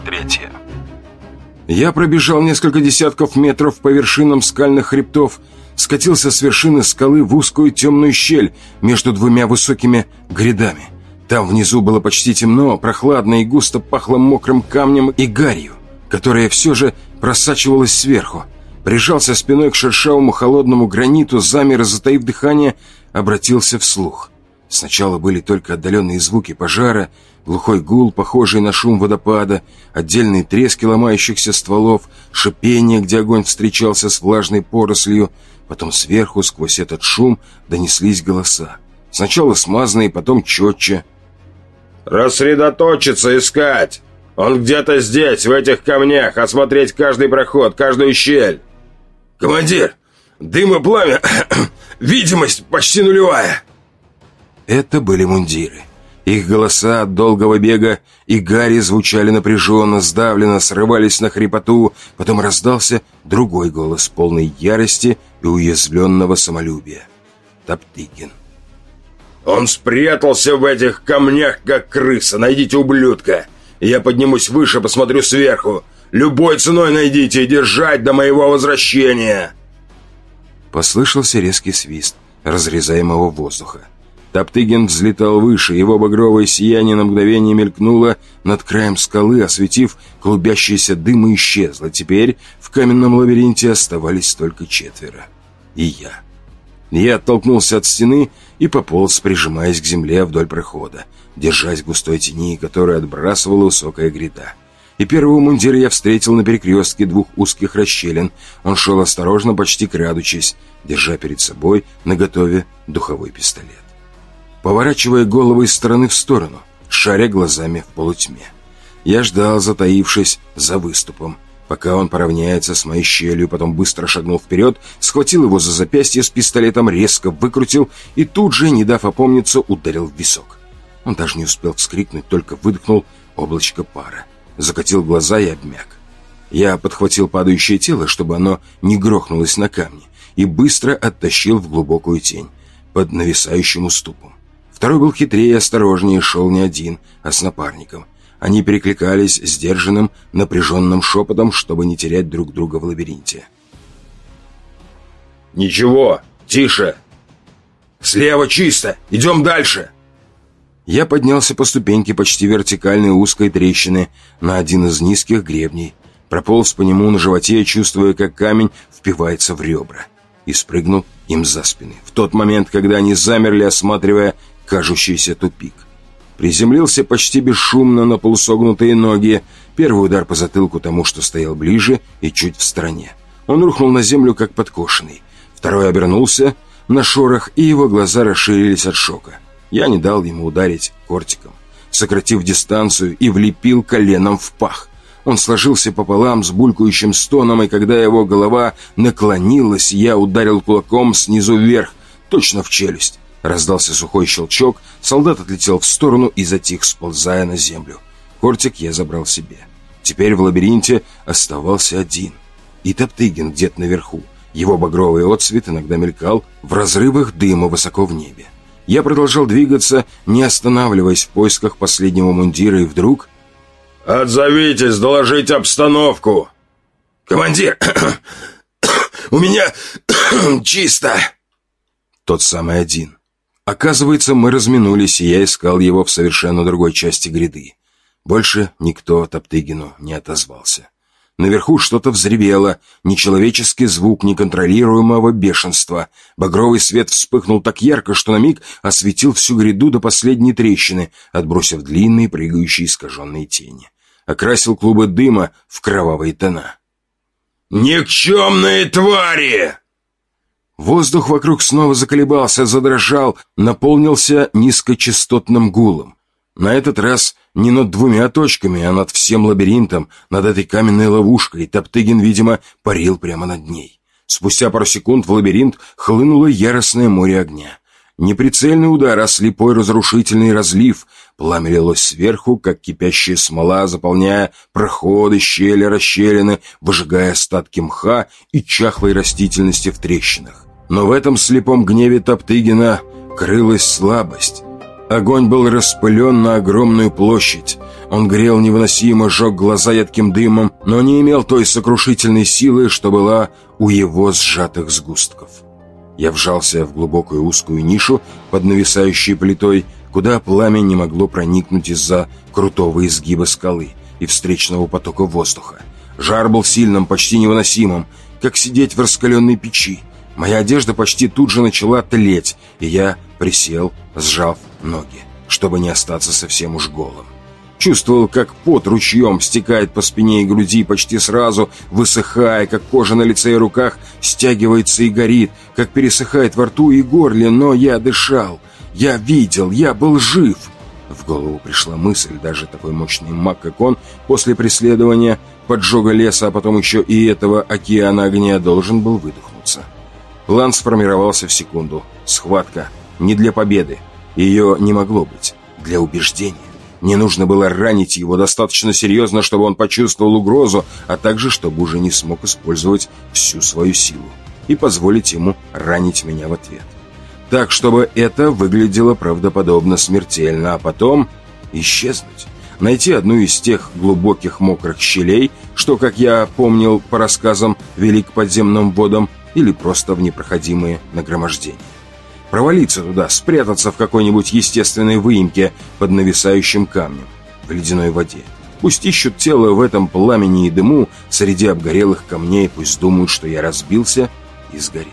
Глава третья. Я пробежал несколько десятков метров по вершинам скальных хребтов, скатился с вершины скалы в узкую темную щель между двумя высокими грядами. Там внизу было почти темно, прохладно и густо пахло мокрым камнем и гарью, которая все же просачивалась сверху. Прижался спиной к шершавому холодному граниту, замер и, затаив дыхание, обратился вслух. Сначала были только отдаленные звуки пожара, глухой гул, похожий на шум водопада, отдельные трески ломающихся стволов, шипение, где огонь встречался с влажной порослью. Потом сверху, сквозь этот шум, донеслись голоса. Сначала смазанные, потом четче. «Рассредоточиться, искать! Он где-то здесь, в этих камнях, осмотреть каждый проход, каждую щель!» «Командир, дым и пламя, видимость почти нулевая!» Это были мундиры. Их голоса от долгого бега и Гарри звучали напряженно, сдавленно, срывались на хрипоту. Потом раздался другой голос, полный ярости и уязвленного самолюбия. Топтыкин. «Он спрятался в этих камнях, как крыса. Найдите ублюдка. Я поднимусь выше, посмотрю сверху. Любой ценой найдите и держать до моего возвращения!» Послышался резкий свист разрезаемого воздуха. Топтыгин взлетал выше, его багровое сияние на мгновение мелькнуло над краем скалы, осветив клубящийся дым и исчезло. Теперь в каменном лабиринте оставались только четверо. И я. Я оттолкнулся от стены и пополз, прижимаясь к земле вдоль прохода, держась густой тени, которую отбрасывала высокая гряда. И первого мундира я встретил на перекрестке двух узких расщелин. Он шел осторожно, почти крадучись, держа перед собой наготове духовой пистолет поворачивая голову из стороны в сторону, шаря глазами в полутьме. Я ждал, затаившись за выступом, пока он поравняется с моей щелью, потом быстро шагнул вперед, схватил его за запястье с пистолетом, резко выкрутил и тут же, не дав опомниться, ударил в висок. Он даже не успел вскрикнуть, только выдохнул облачко пара, закатил глаза и обмяк. Я подхватил падающее тело, чтобы оно не грохнулось на камни, и быстро оттащил в глубокую тень под нависающим уступом. Второй был хитрее и осторожнее, шел не один, а с напарником. Они перекликались сдержанным, напряженным шепотом, чтобы не терять друг друга в лабиринте. «Ничего, тише! Слева чисто! Идем дальше!» Я поднялся по ступеньке почти вертикальной узкой трещины на один из низких гребней, прополз по нему на животе, чувствуя, как камень впивается в ребра, и спрыгнул им за спины. В тот момент, когда они замерли, осматривая кажущийся тупик. Приземлился почти бесшумно на полусогнутые ноги. Первый удар по затылку тому, что стоял ближе и чуть в стороне. Он рухнул на землю, как подкошенный. Второй обернулся на шорох, и его глаза расширились от шока. Я не дал ему ударить кортиком, сократив дистанцию и влепил коленом в пах. Он сложился пополам с булькающим стоном, и когда его голова наклонилась, я ударил кулаком снизу вверх, точно в челюсть. Раздался сухой щелчок, солдат отлетел в сторону и затих, сползая на землю. Кортик я забрал себе. Теперь в лабиринте оставался один. И Топтыгин где-то наверху. Его багровый отсвет иногда мелькал в разрывах дыма высоко в небе. Я продолжал двигаться, не останавливаясь в поисках последнего мундира, и вдруг... «Отзовитесь, доложить обстановку!» «Командир, у меня чисто!» Тот самый один. Оказывается, мы разминулись, и я искал его в совершенно другой части гряды. Больше никто Топтыгину не отозвался. Наверху что-то взревело, нечеловеческий звук неконтролируемого бешенства. Багровый свет вспыхнул так ярко, что на миг осветил всю гряду до последней трещины, отбросив длинные прыгающие искаженные тени. Окрасил клубы дыма в кровавые тона. «Никчемные твари!» Воздух вокруг снова заколебался, задрожал, наполнился низкочастотным гулом. На этот раз не над двумя точками, а над всем лабиринтом, над этой каменной ловушкой. Топтыгин, видимо, парил прямо над ней. Спустя пару секунд в лабиринт хлынуло яростное море огня. Неприцельный удар, а слепой разрушительный разлив. Пламя лилось сверху, как кипящая смола, заполняя проходы, щели, расщелины, выжигая остатки мха и чахлой растительности в трещинах. Но в этом слепом гневе Топтыгина крылась слабость. Огонь был распылен на огромную площадь. Он грел невыносимо, жег глаза едким дымом, но не имел той сокрушительной силы, что была у его сжатых сгустков. Я вжался в глубокую узкую нишу под нависающей плитой, куда пламя не могло проникнуть из-за крутого изгиба скалы и встречного потока воздуха. Жар был сильным, почти невыносимым, как сидеть в раскаленной печи. Моя одежда почти тут же начала тлеть, и я присел, сжав ноги, чтобы не остаться совсем уж голым. Чувствовал, как пот ручьем стекает по спине и груди почти сразу, высыхая, как кожа на лице и руках стягивается и горит, как пересыхает во рту и горле, но я дышал. Я видел, я был жив. В голову пришла мысль, даже такой мощный маг, как он, после преследования, поджога леса, а потом еще и этого океана огня должен был выдохнуться. План сформировался в секунду. Схватка. Не для победы. Ее не могло быть. Для убеждения. Не нужно было ранить его достаточно серьезно, чтобы он почувствовал угрозу, а также чтобы уже не смог использовать всю свою силу и позволить ему ранить меня в ответ. Так, чтобы это выглядело правдоподобно смертельно, а потом исчезнуть. Найти одну из тех глубоких мокрых щелей, что, как я помнил по рассказам, вели к подземным водам, или просто в непроходимые нагромождения провалиться туда, спрятаться в какой-нибудь естественной выемке под нависающим камнем, в ледяной воде. Пусть ищут тело в этом пламени и дыму среди обгорелых камней, пусть думают, что я разбился и сгорел.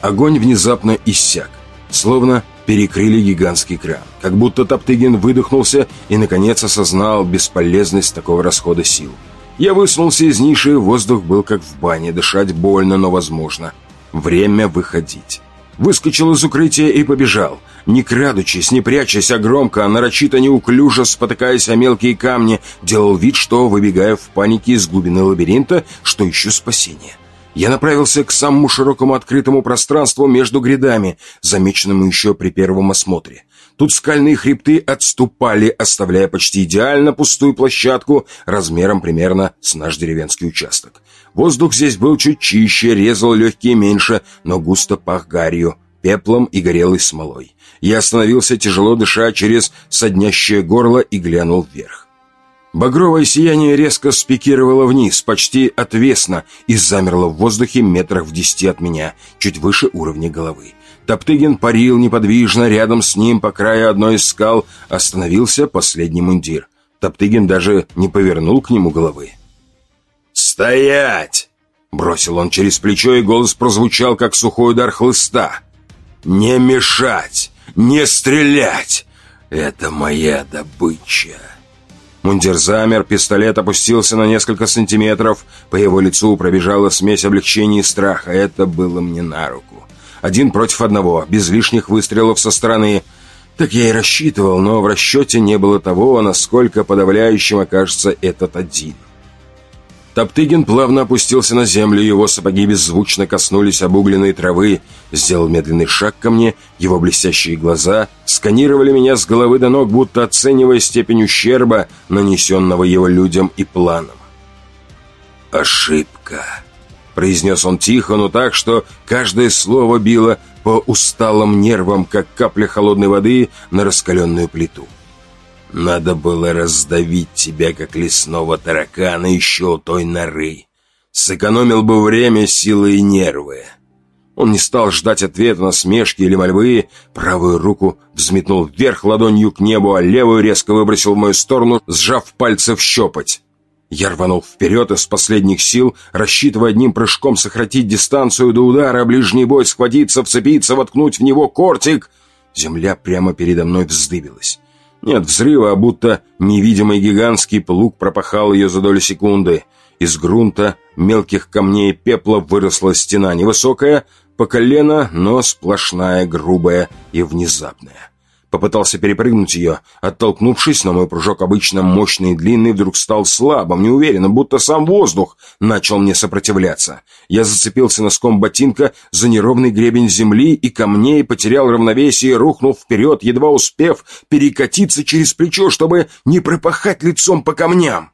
Огонь внезапно иссяк, словно перекрыли гигантский кран, как будто Топтыгин выдохнулся и, наконец, осознал бесполезность такого расхода сил. Я высунулся из ниши, воздух был как в бане, дышать больно, но возможно. Время выходить. Выскочил из укрытия и побежал. Не крадучись, не прячась, а громко, нарочито неуклюже, спотыкаясь о мелкие камни, делал вид, что, выбегая в панике из глубины лабиринта, что ищу спасения. Я направился к самому широкому открытому пространству между грядами, замеченному еще при первом осмотре. Тут скальные хребты отступали, оставляя почти идеально пустую площадку размером примерно с наш деревенский участок. Воздух здесь был чуть чище, резал легкие меньше, но густо пах гарью, пеплом и горелой смолой. Я остановился, тяжело дыша через соднящее горло и глянул вверх. Багровое сияние резко спикировало вниз, почти отвесно, и замерло в воздухе метрах в десяти от меня, чуть выше уровня головы. Топтыгин парил неподвижно, рядом с ним, по краю одной из скал, остановился последний мундир. Топтыгин даже не повернул к нему головы. «Стоять!» Бросил он через плечо, и голос прозвучал, как сухой удар хлыста. «Не мешать! Не стрелять! Это моя добыча!» Мундир замер, пистолет опустился на несколько сантиметров. По его лицу пробежала смесь облегчения и страха. Это было мне на руку. Один против одного, без лишних выстрелов со стороны. Так я и рассчитывал, но в расчете не было того, насколько подавляющим окажется этот один. Топтыгин плавно опустился на землю, его сапоги беззвучно коснулись обугленной травы, сделал медленный шаг ко мне, его блестящие глаза сканировали меня с головы до ног, будто оценивая степень ущерба, нанесенного его людям и планам. «Ошибка», произнес он тихо, но так, что каждое слово било по усталым нервам, как капля холодной воды на раскаленную плиту. «Надо было раздавить тебя, как лесного таракана, еще у той норы. Сэкономил бы время, силы и нервы». Он не стал ждать ответа на смешки или мольбы, правую руку взметнул вверх ладонью к небу, а левую резко выбросил в мою сторону, сжав пальцы в щепоть. Я рванул вперед из последних сил, рассчитывая одним прыжком сократить дистанцию до удара, ближний бой схватиться, вцепиться, воткнуть в него кортик. Земля прямо передо мной вздыбилась. Нет взрыва, а будто невидимый гигантский плуг пропахал ее за долю секунды. Из грунта, мелких камней и пепла выросла стена невысокая, по колено, но сплошная, грубая и внезапная. Попытался перепрыгнуть ее, оттолкнувшись, но мой прыжок обычно мощный и длинный вдруг стал слабым, неуверенным, будто сам воздух начал мне сопротивляться. Я зацепился носком ботинка за неровный гребень земли и камней, потерял равновесие рухнул вперед, едва успев перекатиться через плечо, чтобы не пропахать лицом по камням.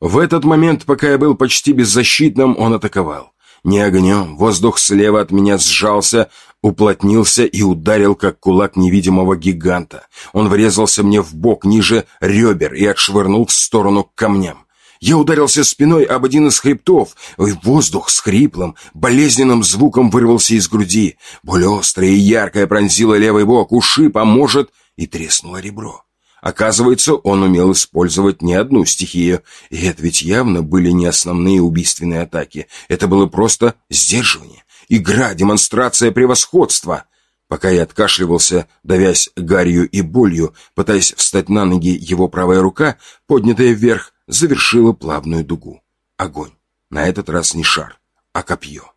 В этот момент, пока я был почти беззащитным, он атаковал. Не огнем. Воздух слева от меня сжался, уплотнился и ударил, как кулак невидимого гиганта. Он врезался мне в бок ниже ребер и отшвырнул в сторону к камням. Я ударился спиной об один из хребтов, и воздух с хриплым, болезненным звуком вырвался из груди. Боль острая и яркая пронзила левый бок, ушиб, а может, и треснуло ребро. Оказывается, он умел использовать не одну стихию, и это ведь явно были не основные убийственные атаки. Это было просто сдерживание. Игра, демонстрация превосходства. Пока я откашливался, давясь гарью и болью, пытаясь встать на ноги, его правая рука, поднятая вверх, завершила плавную дугу. Огонь. На этот раз не шар, а копье.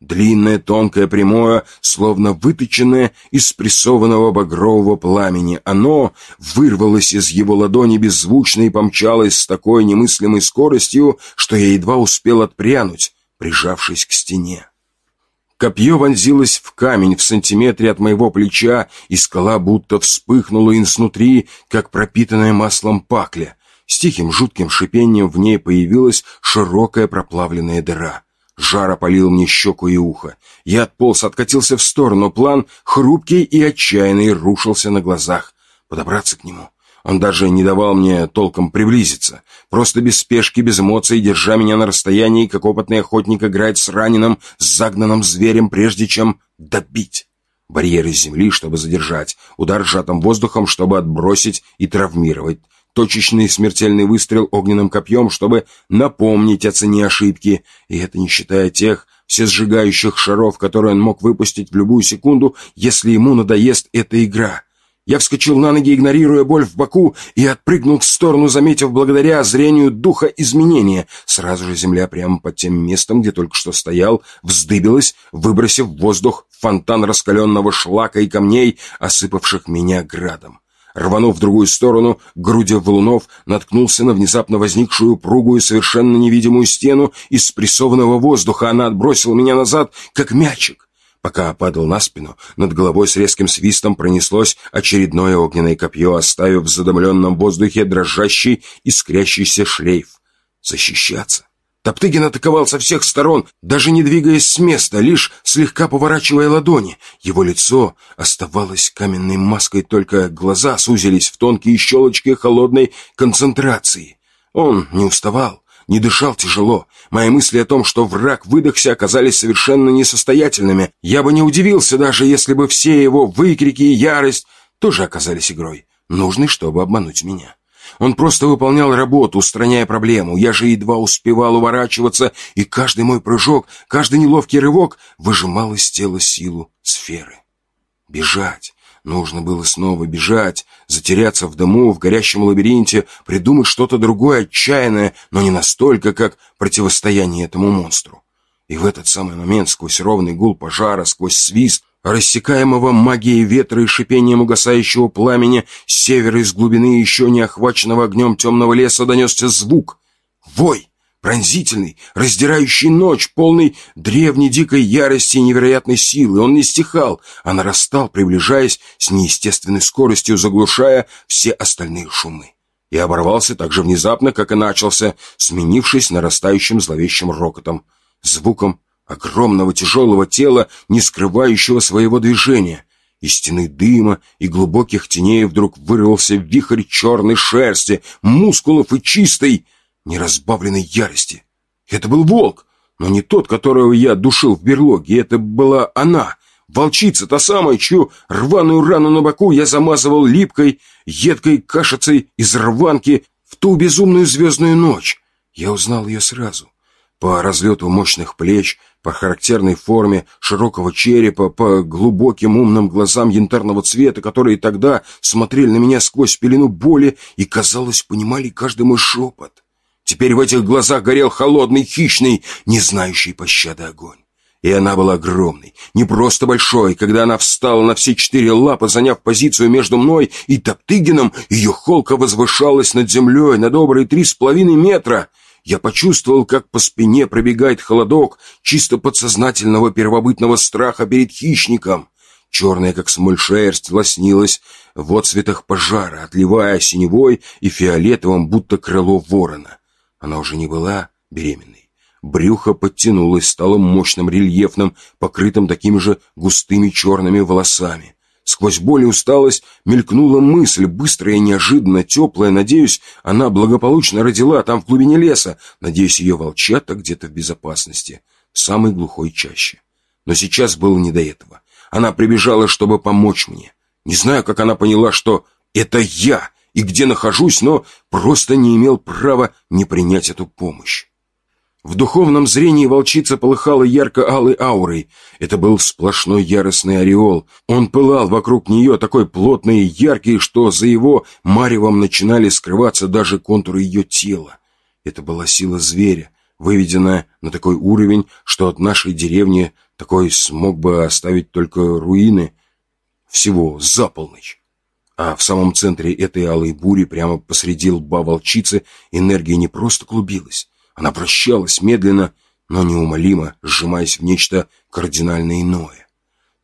Длинное, тонкое, прямое, словно выточенное из спрессованного багрового пламени. Оно вырвалось из его ладони беззвучно и помчалось с такой немыслимой скоростью, что я едва успел отпрянуть, прижавшись к стене. Копье вонзилось в камень в сантиметре от моего плеча, и скала будто вспыхнула изнутри, как пропитанная маслом пакля. С тихим жутким шипением в ней появилась широкая проплавленная дыра. Жар опалил мне щеку и ухо. Я отполз, откатился в сторону. План, хрупкий и отчаянный, рушился на глазах. Подобраться к нему. Он даже не давал мне толком приблизиться. Просто без спешки, без эмоций, держа меня на расстоянии, как опытный охотник играет с раненым, с загнанным зверем, прежде чем добить. Барьеры земли, чтобы задержать. Удар сжатым воздухом, чтобы отбросить и травмировать точечный смертельный выстрел огненным копьем, чтобы напомнить о цене ошибки, и это не считая тех всесжигающих шаров, которые он мог выпустить в любую секунду, если ему надоест эта игра. Я вскочил на ноги, игнорируя боль в боку, и отпрыгнул в сторону, заметив благодаря зрению духа изменения. Сразу же земля прямо под тем местом, где только что стоял, вздыбилась, выбросив в воздух фонтан раскаленного шлака и камней, осыпавших меня градом. Рванув в другую сторону, грудя валунов, наткнулся на внезапно возникшую упругую, совершенно невидимую стену из спрессованного воздуха. Она отбросила меня назад, как мячик. Пока падал на спину, над головой с резким свистом пронеслось очередное огненное копье, оставив в задымленном воздухе дрожащий, искрящийся шлейф. Защищаться. Топтыгин атаковал со всех сторон, даже не двигаясь с места, лишь слегка поворачивая ладони. Его лицо оставалось каменной маской, только глаза сузились в тонкие щелочки холодной концентрации. Он не уставал, не дышал тяжело. Мои мысли о том, что враг выдохся, оказались совершенно несостоятельными. Я бы не удивился, даже если бы все его выкрики и ярость тоже оказались игрой, нужной, чтобы обмануть меня. Он просто выполнял работу, устраняя проблему. Я же едва успевал уворачиваться, и каждый мой прыжок, каждый неловкий рывок выжимал из тела силу сферы. Бежать. Нужно было снова бежать, затеряться в дому, в горящем лабиринте, придумать что-то другое, отчаянное, но не настолько, как противостояние этому монстру. И в этот самый момент, сквозь ровный гул пожара, сквозь свист, рассекаемого магией ветра и шипением угасающего пламени, с севера из глубины еще не охваченного огнем темного леса донесся звук. Вой! Пронзительный, раздирающий ночь, полный древней дикой ярости и невероятной силы. Он не стихал, а нарастал, приближаясь с неестественной скоростью, заглушая все остальные шумы. И оборвался так же внезапно, как и начался, сменившись нарастающим зловещим рокотом, звуком огромного тяжелого тела, не скрывающего своего движения. Из стены дыма и глубоких теней вдруг вырвался вихрь черной шерсти, мускулов и чистой, неразбавленной ярости. Это был волк, но не тот, которого я душил в берлоге, это была она, волчица, та самая, чью рваную рану на боку я замазывал липкой, едкой кашицей из рванки в ту безумную звездную ночь. Я узнал ее сразу. По разлету мощных плеч, по характерной форме широкого черепа, по глубоким умным глазам янтарного цвета, которые тогда смотрели на меня сквозь пелену боли и, казалось, понимали каждый мой шепот. Теперь в этих глазах горел холодный, хищный, не знающий пощады огонь. И она была огромной, не просто большой. Когда она встала на все четыре лапы, заняв позицию между мной и Топтыгином, ее холка возвышалась над землей на добрые три с половиной метра — я почувствовал, как по спине пробегает холодок чисто подсознательного первобытного страха перед хищником. Черная, как смоль шерсть, лоснилась в отцветах пожара, отливая синевой и фиолетовым, будто крыло ворона. Она уже не была беременной. Брюхо подтянулось, стало мощным, рельефным, покрытым такими же густыми черными волосами. Сквозь боль и усталость мелькнула мысль, быстрая и неожиданно теплая. Надеюсь, она благополучно родила там, в глубине леса. Надеюсь, ее волчата где-то в безопасности, в самой глухой чаще. Но сейчас было не до этого. Она прибежала, чтобы помочь мне. Не знаю, как она поняла, что это я и где нахожусь, но просто не имел права не принять эту помощь. В духовном зрении волчица полыхала ярко-алой аурой. Это был сплошной яростный ореол. Он пылал вокруг нее такой плотный и яркий, что за его маревом начинали скрываться даже контуры ее тела. Это была сила зверя, выведенная на такой уровень, что от нашей деревни такой смог бы оставить только руины всего за полночь. А в самом центре этой алой бури, прямо посреди лба волчицы, энергия не просто клубилась, она вращалась медленно, но неумолимо, сжимаясь в нечто кардинально иное.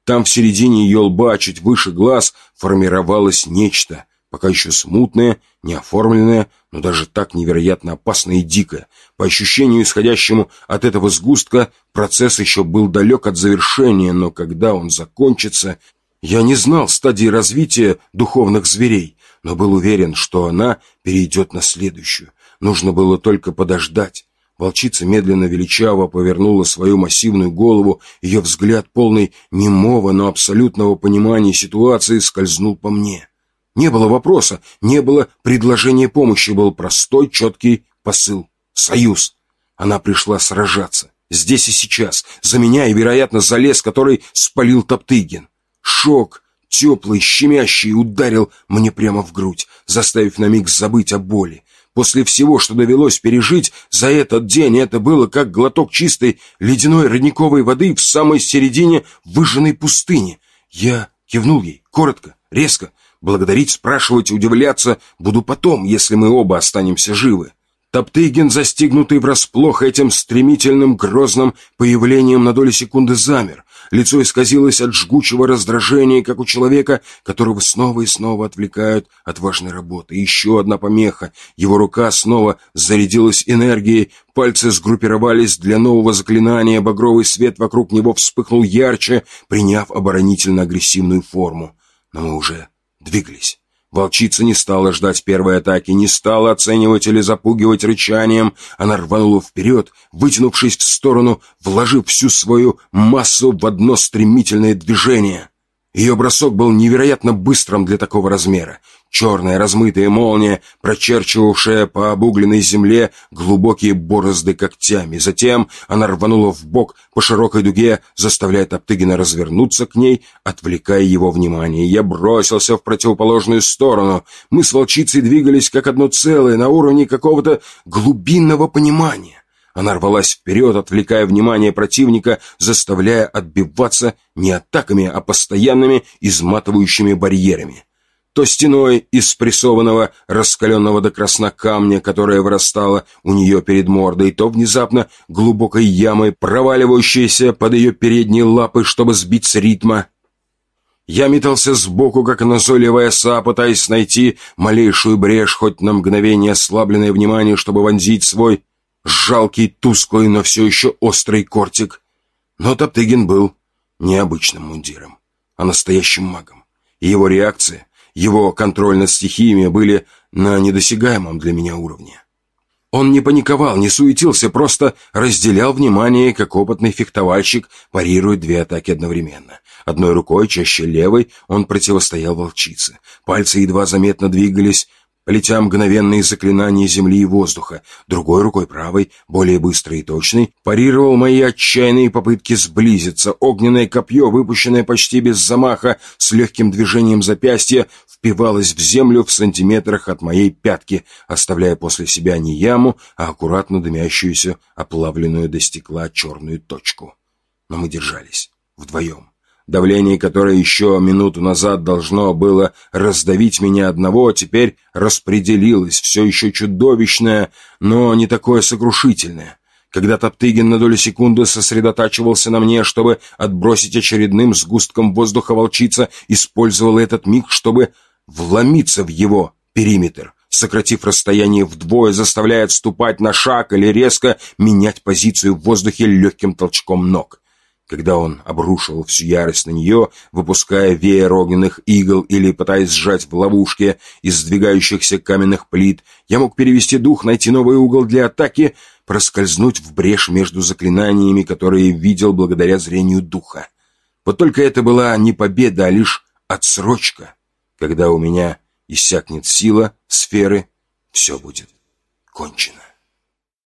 Там в середине ее лба, чуть выше глаз, формировалось нечто, пока еще смутное, неоформленное, но даже так невероятно опасное и дикое. По ощущению, исходящему от этого сгустка, процесс еще был далек от завершения, но когда он закончится... Я не знал стадии развития духовных зверей, но был уверен, что она перейдет на следующую, Нужно было только подождать. Волчица медленно величаво повернула свою массивную голову, ее взгляд, полный немого, но абсолютного понимания ситуации, скользнул по мне. Не было вопроса, не было предложения помощи, был простой, четкий посыл. Союз. Она пришла сражаться. Здесь и сейчас. За меня и, вероятно, за лес, который спалил Топтыгин. Шок, теплый, щемящий, ударил мне прямо в грудь, заставив на миг забыть о боли. После всего, что довелось пережить за этот день, это было как глоток чистой ледяной родниковой воды в самой середине выжженной пустыни. Я кивнул ей, коротко, резко. Благодарить, спрашивать, удивляться буду потом, если мы оба останемся живы. Топтыгин, застигнутый врасплох этим стремительным грозным появлением на долю секунды замер, Лицо исказилось от жгучего раздражения, как у человека, которого снова и снова отвлекают от важной работы. еще одна помеха. Его рука снова зарядилась энергией, пальцы сгруппировались для нового заклинания, багровый свет вокруг него вспыхнул ярче, приняв оборонительно-агрессивную форму. Но мы уже двигались. Волчица не стала ждать первой атаки, не стала оценивать или запугивать рычанием. Она рванула вперед, вытянувшись в сторону, вложив всю свою массу в одно стремительное движение. Ее бросок был невероятно быстрым для такого размера. Черная размытая молния, прочерчивавшая по обугленной земле глубокие борозды когтями. Затем она рванула в бок по широкой дуге, заставляя Топтыгина развернуться к ней, отвлекая его внимание. Я бросился в противоположную сторону. Мы с волчицей двигались как одно целое, на уровне какого-то глубинного понимания. Она рвалась вперед, отвлекая внимание противника, заставляя отбиваться не атаками, а постоянными изматывающими барьерами то стеной из спрессованного, раскаленного до красна камня, которая вырастала у нее перед мордой, то внезапно глубокой ямой, проваливающейся под ее передние лапы, чтобы сбить с ритма. Я метался сбоку, как назойливая оса, пытаясь найти малейшую брешь, хоть на мгновение ослабленное внимание, чтобы вонзить свой жалкий, тусклый, но все еще острый кортик. Но Топтыгин был необычным мундиром, а настоящим магом. И его реакция его контроль над стихиями были на недосягаемом для меня уровне. Он не паниковал, не суетился, просто разделял внимание, как опытный фехтовальщик парирует две атаки одновременно. Одной рукой, чаще левой, он противостоял волчице. Пальцы едва заметно двигались, летя мгновенные заклинания земли и воздуха, другой рукой правой, более быстрой и точной, парировал мои отчаянные попытки сблизиться. Огненное копье, выпущенное почти без замаха, с легким движением запястья, впивалось в землю в сантиметрах от моей пятки, оставляя после себя не яму, а аккуратно дымящуюся, оплавленную до стекла черную точку. Но мы держались. Вдвоем. Давление, которое еще минуту назад должно было раздавить меня одного, теперь распределилось, все еще чудовищное, но не такое сокрушительное. Когда Топтыгин на долю секунды сосредотачивался на мне, чтобы отбросить очередным сгустком воздуха волчица, использовал этот миг, чтобы вломиться в его периметр, сократив расстояние вдвое, заставляя отступать на шаг или резко менять позицию в воздухе легким толчком ног. Когда он обрушивал всю ярость на нее, выпуская веер огненных игл или пытаясь сжать в ловушке из сдвигающихся каменных плит, я мог перевести дух, найти новый угол для атаки, проскользнуть в брешь между заклинаниями, которые видел благодаря зрению духа. Вот только это была не победа, а лишь отсрочка. Когда у меня иссякнет сила сферы, все будет кончено.